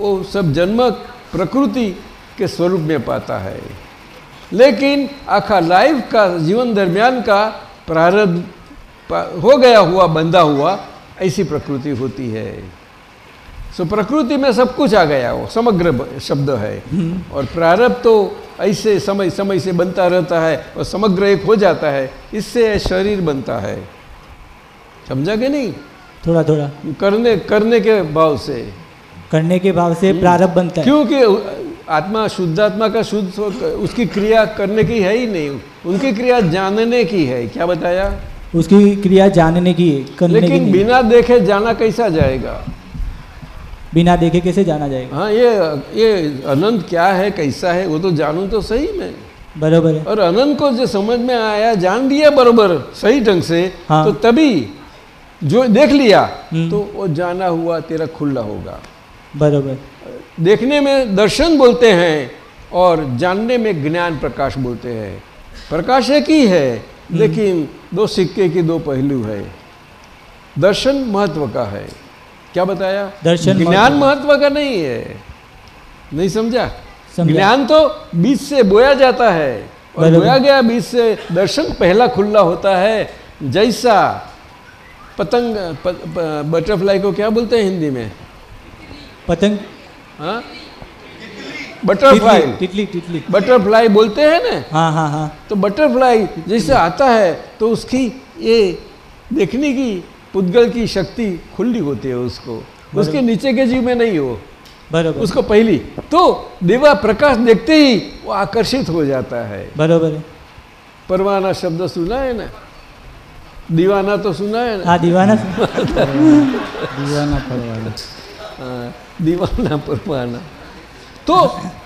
वो सब जन्म प्रकृति के स्वरूप में पाता है। लेकिन आखा लाइफ का जीवन दरमियान का प्रारब्ध हो गया हुआ बंधा हुआ ऐसी प्रकृति होती है। सो प्रकृति में सब कुछ आ गया वो समग्र शब्द है। और प्रारब्ध तो ऐसे समय समय से बनता रहता है और समग्र एक हो जाता है इससे शरीर बनता है। समझा कि नहीं?
थोड़ा थोड़ा।
करने करने के भाव से।
करने के भाव से प्रारब्ध बनता है।
क्योंकि आत्मा शुद्धात्मा का शुद्ध उसकी क्रिया करने की है ही नहीं। उनकी क्रिया जानने की है। क्या बताया?
उसकी क्रिया जानने की है करने
लेकिन
नहीं।
बिना देखे जाना कैसा जाएगा?
बिना देखे कैसे जाना जाएगा?
हाँ ये ये अनंत क्या है कैसा है वो तो जानू तो सही में।
बराबर है।
और अनंत को जो समझ में आया जान लिया बरोबर सही ढंग से
हाँ।
तो तभी जो देख लिया
हम्म।
तो वो जाना हुआ तेरा खुला होगा।
बराबर।
देखने में दर्शन बोलते हैं और जानने में ज्ञान प्रकाश बोलते हैं। प्रकाश एक ही है लेकिन दो सिक्के की दो पहलू है। दर्शन महत्व का है। क्या बताया?
दर्शन
ज्ञान
महत्व।
का नहीं है। नहीं समझा। ज्ञान तो बीज से बोया जाता है और बोया गया बीज से दर्शन पहला खुला होता है। जैसा पतंग बटरफ्लाई को क्या बोलते हैं हिंदी में?
पतंग?
बटरफ्लाई
टिटली टिटली
बटरफ्लाई बोलते हैं ना?
हाँ हाँ हाँ।
तो बटरफ्लाई जैसे आता है तो उसकी ये देखने की पुद्गल की शक्ति खुली होती है उसको। उसके नीचे के जीव में नहीं हो।
बराबर।
उसको पहली। तो देवा प्रकाश देखते ही वो आकर्षित हो जाता है।
बराबर है।
परवाना शब्द सुना है ना? दीवाना तो सुना है ना?
हाँ, दीवाना।
दीवाना परवाना।
हाँ। दीवाना परवाना। तो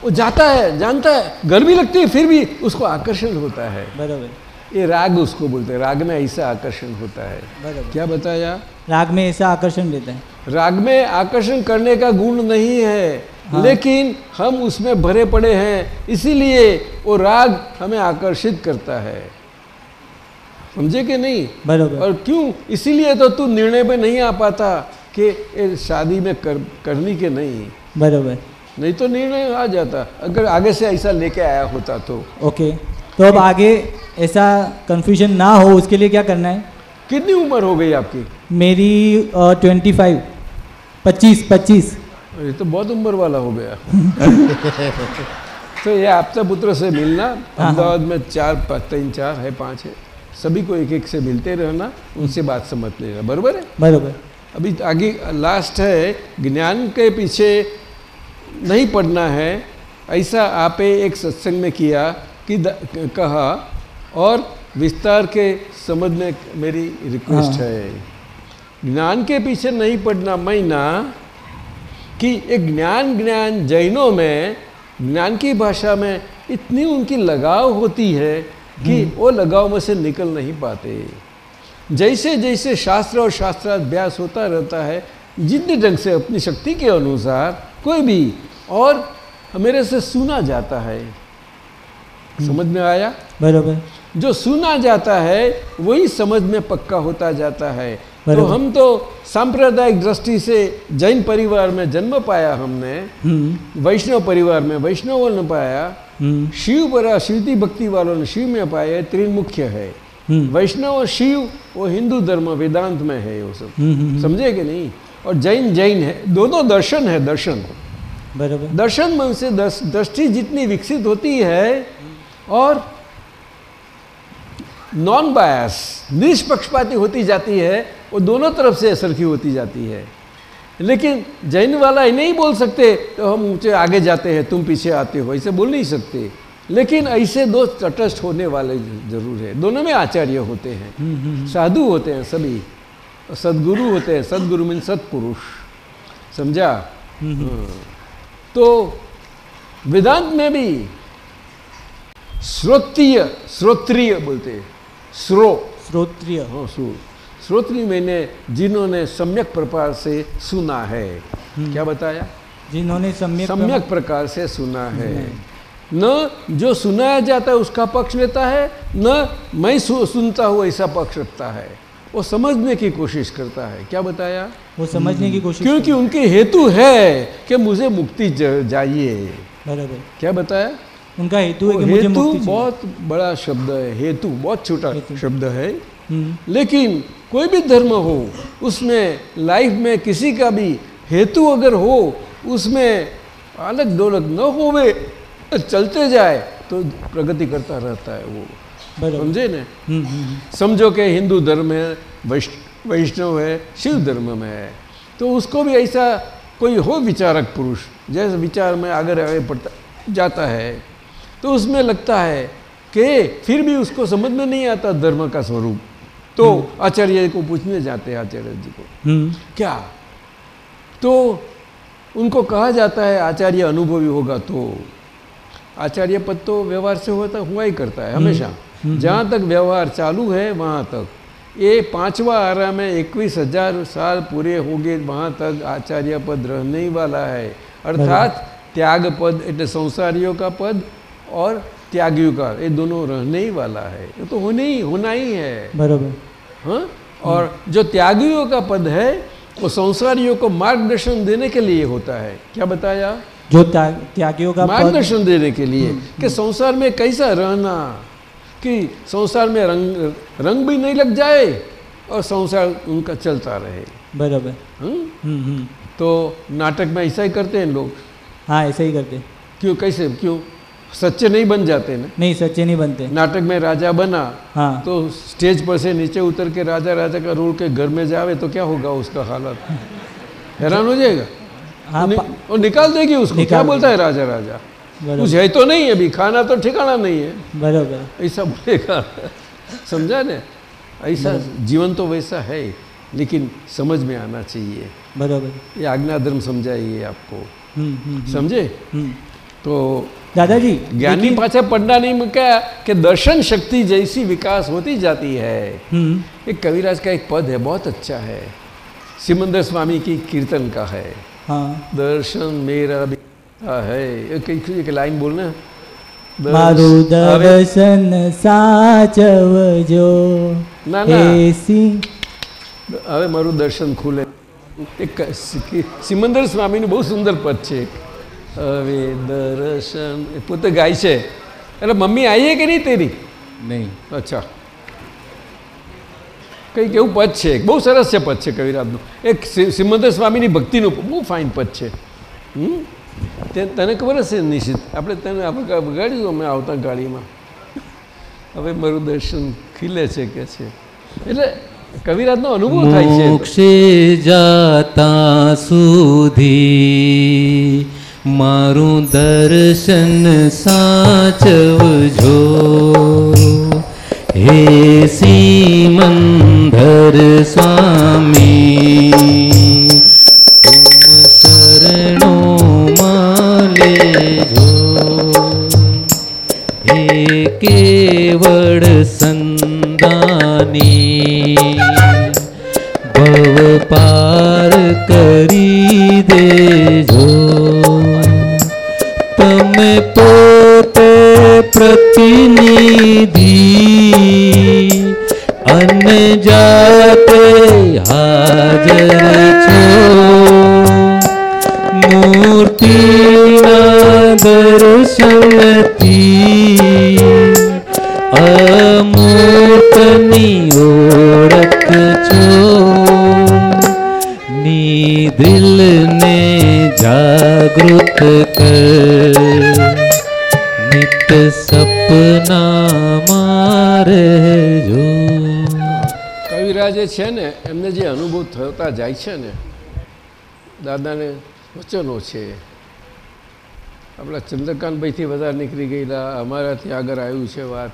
वो जाता है जानता है गर्मी लगती है फिर भी उसको आकर्षण होता है।
बराबर।
ये राग उसको बोलते हैं राग में ऐसा आकर्षण होता है।
बराबर।
क्या बताया?
राग में ऐसा आकर्षण देता है।
राग में आकर्षण करने का गुण नहीं है हाँ। लेकिन हम उसमें भरे पड़े हैं इसीलिए वो राग हमें आकर्षित करता है। समझे कि नहीं?
बराबर।
और क्यों? इसीलिए तो तू निर्णय पे नहीं आ पाता। कि ये शादी में कर करनी के नहीं।
बराबर।
नहीं तो निर्णय आ जाता। अगर आगे से ऐसा लेके आया होता तो।
ओके। तो अब आगे ऐसा कंफ्यूजन ना हो उसके लिए क्या करना है?
कितनी उम्र हो गई आपकी?
मेरी ट्वेंटी फाइव पच्चीस पच्चीस।
ये तो बहुत उम्र वाला हो गया। तो ये आपका पुत्र से मिलना अहमदाबाद में चार तीन चार है पाँच है। सभी को एक एक से मिलते रहना उनसे बात समझ लेना बरोबर है?
बराबर।
अभी आगे लास्ट है ज्ञान के पीछे नहीं पढ़ना है। ऐसा आपे एक सत्संग में किया कि द- कहा और विस्तार के समझने मेरी रिक्वेस्ट
हाँ।
है। ज्ञान के पीछे नहीं पढ़ना महीना कि एक ज्ञान ज्ञान जैनों में ज्ञान की भाषा में इतनी उनकी लगाव होती है कि वो लगाव में से निकल नहीं पाते। जैसे जैसे शास्त्र और शास्त्राभ्यास होता रहता है जितने ढंग से अपनी शक्ति के अनुसार कोई भी और मेरे से सुना जाता है। समझ में आया?
बराबर।
जो सुना जाता है वही समझ में पक्का होता जाता है। तो हम तो सांप्रदायिक दृष्टि से जैन परिवार में जन्म पाया हमने
हम्म।
वैष्णव परिवार में वैष्णव ने पाया
हम्म।
शिव पर शिवती भक्ति वालों ने शिव में पाया त्रिमुख्य है।
हम्म
वैष्णव और शिव वो हिंदू धर्म वेदांत में है वो सब।
हम्म, हम्म,
समझे कि नहीं? और जैन जैन है। दोनों दर्शन है दर्शन
बराबर।
दर्शन मन से दस, दृष्टि जितनी विकसित होती है और नॉन बायस निष्पक्षपाती होती जाती है वो दोनों तरफ़ से असर की होती जाती है। लेकिन जैन वाला ये नहीं बोल सकते तो हम ऊँचे आगे जाते हैं तुम पीछे आते हो। ऐसे बोल नहीं सकते। लेकिन ऐसे दो तटस्थ होने वाले ज़रूर है। दोनों में आचार्य होते हैं। साधु होते हैं सभी। सदगुरु होते हैं। सदगुरु मीन सत्पुरुष। समझा? हाँ। तो वेदांत में भी श्रोत्रिय श्रोत्रिय बोलते हैं। श्रो।
श्रोत्रिय।
हाँ सु। श्रोत्रिय मैंने जिन्होंने सम्यक प्रकार से सुना है। क्या बताया?
जिन्होंने सम्यक
सम्यक प्रकार से सुना है। न जो सुनाया जाता है उसका पक्ष लेता है न मैं सु, सुनता हूँ ऐसा पक्ष रखता है। वो समझने की कोशिश करता है। क्या बताया?
वो समझने की कोशिश
क्योंकि उनके हेतु है कि मुझे मुक्ति ज- चाहिए
बराबर।
क्या बताया?
उनका हेतु है कि मुझे
हेतु। बहुत बड़ा शब्द है। हेतु बहुत छोटा शब्द है।
हम्म,
लेकिन कोई भी धर्म हो उसमें लाइफ में किसी का भी हेतु अगर हो उसमें अलग डोलक न होवे चलते जाए तो प्रगति करता रहता है वो। समझे ना?
हम्म, हम्म,
समझो कि हिंदू धर्म है वैष्णव है शिव धर्म में है। तो उसको भी ऐसा कोई हो विचारक पुरुष जैसे विचार में आगे आगे पड़ता जाता है तो उसमें लगता है कि फिर भी उसको समझ में नहीं आता धर्म का स्वरूप। तो आचार्य को पूछने जाते हैं आचार्य जी को
हम्म,
क्या? तो उनको कहा जाता है आचार्य अनुभवी होगा तो। आचार्य पद तो व्यवहार से होता हुआ ही करता है हमेशा जहाँ तक व्यवहार चालू है वहाँ तक ये पांचवा आरा में इक्कीस हजार साल पूरे हो गए वहाँ तक आचार्य पद रहने ही वाला है अर्थात त्याग पद એટલે संसारियों का पद और त्यागियों का ये दोनों रहने ही वाला है ये तो होने ही होना ही है
बराबर
हाँ और जो त्यागियों का पद है वो संसारियों को मार्गदर्शन देने के लिए होता है क्या बताया
जो त्या- त्यागियों का
मार्गदर्शन देने के लिए कि संसार में कैसा रहना कि संसार में रंग रंग भी नहीं लग जाए और संसार उनका चलता रहे।
बराबर।
हम्म?
हम्म, हम्म,
तो नाटक में ऐसा ही करते हैं लोग।
हाँ ऐसे ही करते।
क्यों कैसे क्यों? सच्चे नहीं बन जाते ना?
नहीं सच्चे नहीं बनते।
नाटक में राजा बना
हाँ।
तो स्टेज पर से नीचे उतर के राजा राजा का रोल के घर में जावे तो क्या होगा उसका हालत? हैरान हो जाएगा?
हाँ
नि, निकाल देगी उसको।
निकाल क्या
बोलता है राजा राजा कुछ है तो नहीं अभी खाना तो ठिकाना नहीं है।
बराबर।
ऐसा बोलेगा। समझा ने? ऐसा जीवन तो वैसा है लेकिन समझ में आना चाहिए।
बराबर।
ये आज्ञा धर्म समझाइए आपको।
हम्म, हम्म,
समझे?
हम्म।
तो
दादाजी
ज्ञानी पाछा पढ़ना नहीं क्या कि दर्शन शक्ति जैसी विकास होती जाती है। एक कविराज का एक पद है बहुत अच्छा है। सिमंदर स्वामी की कीर्तन का है।
हाँ
दर्शन मेरा भी है एक, एक, एक लाइन बोलना
મારું
હવે-
દર્શન સાચવજો
ના, ના.
હે સિંહ
હવે મારું દર્શન ખુલે એક સિ- સિમંદર સ્વામીનું બહુ સુંદર પદ છે હવે દર્શન એ પોતે ગાય છે એટલે મમ્મી આવીએ કે નહીં તેરી
નહીં
અચ્છા કંઈક એવું પદ છે. બહુ સરસ છે પદ છે કવિરાજનું. એક સિમંદર સ્વામીની ભક્તિનું બહુ ફાઇન પદ છે. તે તને ખબર હશે નિશ્ચિત. આપણે તને આપણે બગાડ્યું અમે આવતા ગાડીમાં. હવે મારું દર્શન ખીલે છે કે છે. એટલે કવિરાજનો અનુભવ થાય છે.
મોક્ષે જાતા સુધી મારું દર્શન સાચવજો. हे सीमंधर स्वामी, तुम शरणों माले जो। हे केवड़ संदानी, भव पार करी दे जो। तम पोते प्रतिनी છે ને,
એમને જે અનુભવ થતા જાય છે ને, દાદાને વચનો છે. આપણા ચંદ્રકાંતભાઈથી વધારે નીકળી ગયેલા, અમારાથી આગળ આવ્યું છે વાત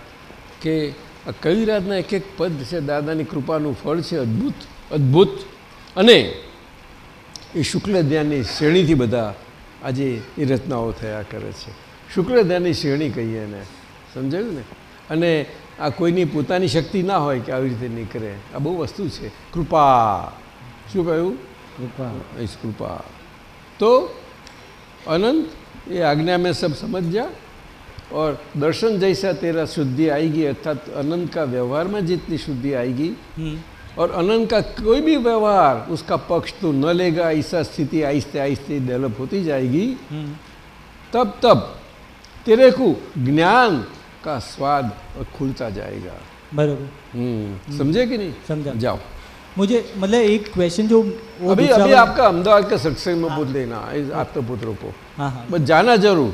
કે આ કવિરાજના એક એક પદ છે, દાદાની કૃપાનું ફળ છે, અદ્ભુત અદ્ભુત. અને એ શુક્લ ધ્યાનની શ્રેણીથી બધા આજે એ રચનાઓ થયા કરે છે. શુક્લ ધ્યાનની શ્રેણી કહીએ એને, સમજાયું ને? અને આ કોઈની પોતાની શક્તિ ના હોય કે આવી રીતે નીકળે આ બહુ વસ્તુ છે કૃપા શું કહ્યું
કૃપા
इस कृपा तो अनंत ये आज्ञा में सब समझ जा और दर्शन जैसा तेरा शुद्धि आएगी अर्थात अनंत का व्यवहार में जितनी शुद्धि आएगी
हम्म,
और अनंत का कोई भी व्यवहार उसका पक्ष तू न लेगा ऐसा स्थिति आहिस्ते आहिस्ते डेवलप होती जाएगी
हम्म,
तब तब तेरे को ज्ञान का स्वाद खुलता जाएगा
बरोबर
हम्म, समझे कि नहीं
समझा।
जाओ
मुझे मतलब एक क्वेश्चन जो वो
अभी
दूसरा
अभी
वाला-
आपका अहमदाबाद के सत्संग में पूछ लेना इस आपके पुत्रों को
हाँ हाँ
बस जाना जरूर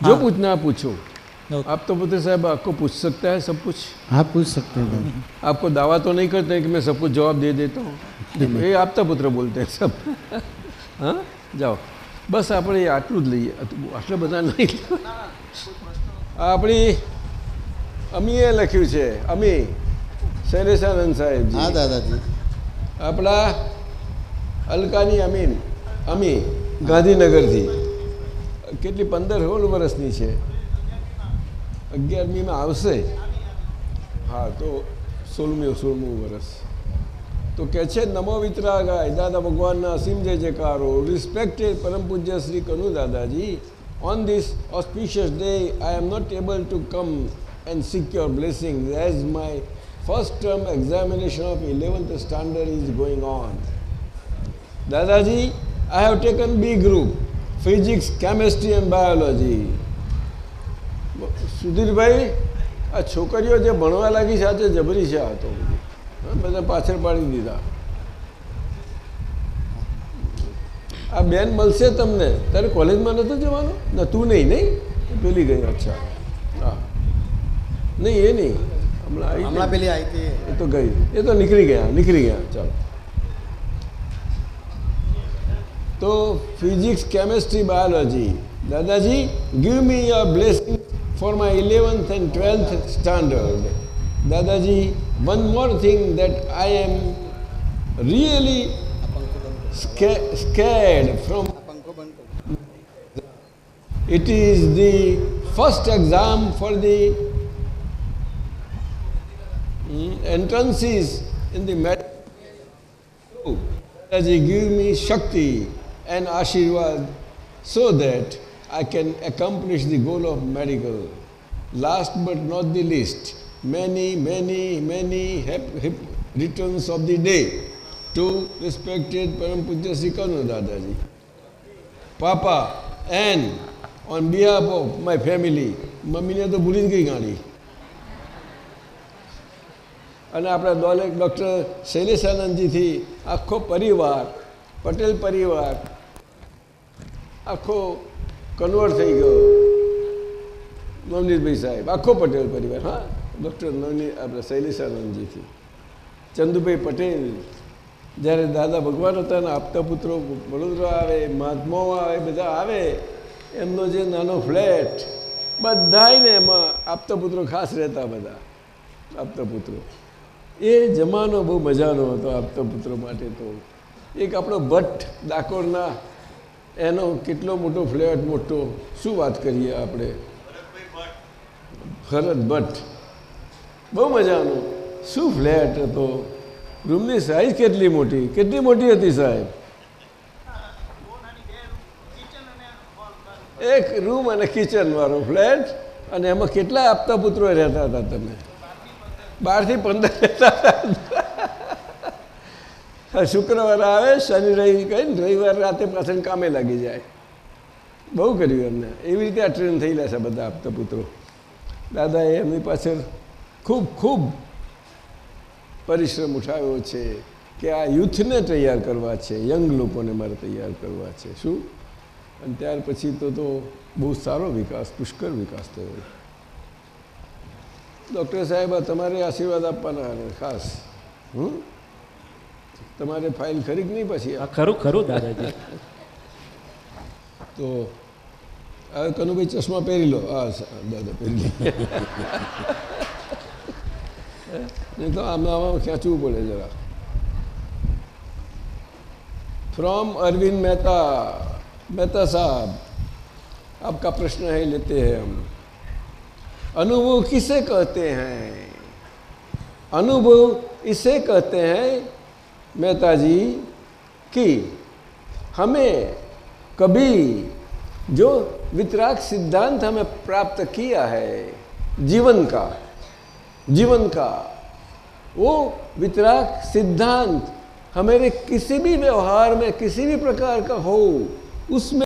जो
हाँ।
पूछना है पूछो
ओके।
आप तो पुत्र साहब आपको पूछ सकता है सब कुछ
आप पूछ सकते हैं दादा
आपको दावा तो नहीं करते हैं कि मैं सब कुछ जवाब दे देता हूँ ये आपका पुत्र बोलते हैं सब હા જાઓ બસ આપણે આટલું જ લઈએ આટલા બધા નહીં આ આપણી અમીએ લખ્યું છે અમી શૈલેષાનંદ સાહેબ
હા દાદાજી.
આપણા અલકાની અમીન અમી ગાંધીનગરથી. કેટલી પંદર સોળ વર્ષની છે. અગિયારમીમાં આવશે. હા તો સોળમી સોળમું વર્ષ. તો કે છે નમો વિતરાગાય દાદા ભગવાનના અસીમ જય જયકારો રિસ્પેક્ટેડ પરમ પૂજ્ય Shri Kanu Dadaji on this auspicious day I am not able to come and secure blessings as my first term examination of 11th standard is going on. Dadaji, I have taken B group, physics, chemistry and biology. Sudhirbhai આ છોકરીઓ જે ભણવા લાગી છે આજે જબરી છે આ તો બધા પાછળ પાડી દીધા આ બેન મળશે તમને તારે કોલેજમાં નહોતું જવાનું ના તું નહીં નહીં પેલી ગઈ અચ્છા नहीं ये नहीं। हमला आई
हमला पहले आई थी।
ये तो गई। ये तो निकली गया निकली गया। चलो। तो physics chemistry biology Dadaji give me your blessing for my eleventh and twelfth standard Dadaji one more thing that I am really scared from it is the first exam for the Hmm? Entrances in the matter. Oh, so, as he give me Shakti and Ashirvad so that I can accomplish the goal of medical. Last but not the least, many, many, many returns of the day to respected Param Pujya Sikano Dadaji, Papa, and on behalf of my family, mummy to तो बुलिंद અને આપણા દોલેક doctor શૈલેષાનંદજીથી આખો પરિવાર, પટેલ પરિવાર, આખો convert થઈ ગયો. નવનીતભાઈ સાહેબ, આખો પટેલ પરિવાર, હા? ડૉક્ટર નવનીત, આપણે શૈલેષાનંદજીથી ચંદુભાઈ પટેલ, જ્યારે દાદા ભગવાન હતા ને આપતા પુત્રો વડોદરા આવે, મહાત્માઓ આવે, બધા આવે, એમનો જે નાનો ફ્લેટ બધાને એમાં આપતા પુત્રો ખાસ રહેતા બધા, આપતા પુત્રો. એ જમાનો બહુ મજાનો હતો આપતા પુત્રો માટે તો. એક આપણો ભટ્ટ ડાકોરના, એનો કેટલો મોટો ફ્લેટ, મોટો, શું વાત કરીએ આપણે? ભરત ભટ્ટ. બહુ મજાનો. શું ફ્લેટ હતો? રૂમની સાઈઝ કેટલી મોટી? કેટલી મોટી હતી સાહેબ? એક રૂમ અને કિચન વાળો ફ્લેટ, અને એમાં કેટલા આપતા પુત્રો રહેતા હતા તમે? બારથી પંદર શુક્રવાર આવે, શનિ રવિ કહીને રવિવાર રાતે પાછળ કામે લાગી જાય. બહુ કર્યું એમને. એવી રીતે આ ટ્રેન થયેલા છે બધા આપતા પુત્રો. દાદાએ એમની પાછળ ખૂબ ખૂબ પરિશ્રમ ઉઠાવ્યો છે કે આ યુથને તૈયાર કરવા છે, યંગ લોકોને મારે તૈયાર કરવા છે. શું? અને ત્યાર પછી તો તો બહુ સારો વિકાસ, પુષ્કળ વિકાસ થયો. ડૉક્ટર સાહેબ આ તમારે આશીર્વાદ આપવાના અને ખાસ હમ તમારે ફાઇલ ખરી કે નહીં પછી
આ ખરું ખરું દાદાજી
તો હવે કનુભાઈ ચશ્મા પહેરી લો હા સ- દાદા પહેરી લે નહીં તો આમાં આમાં ખેંચવું પડે જરા फ्रॉम अरविंद मेहता मेहता साहब आपका प्रश्न है लेते हैं हम अनुभव किसे कहते हैं? अनुभव इसे कहते हैं मेहता जी कि हमें कभी जो वितराग सिद्धांत हमें प्राप्त किया है, जीवन का जीवन का, वो वितराग सिद्धांत हमारे किसी भी व्यवहार में, किसी भी प्रकार का हो, उसमें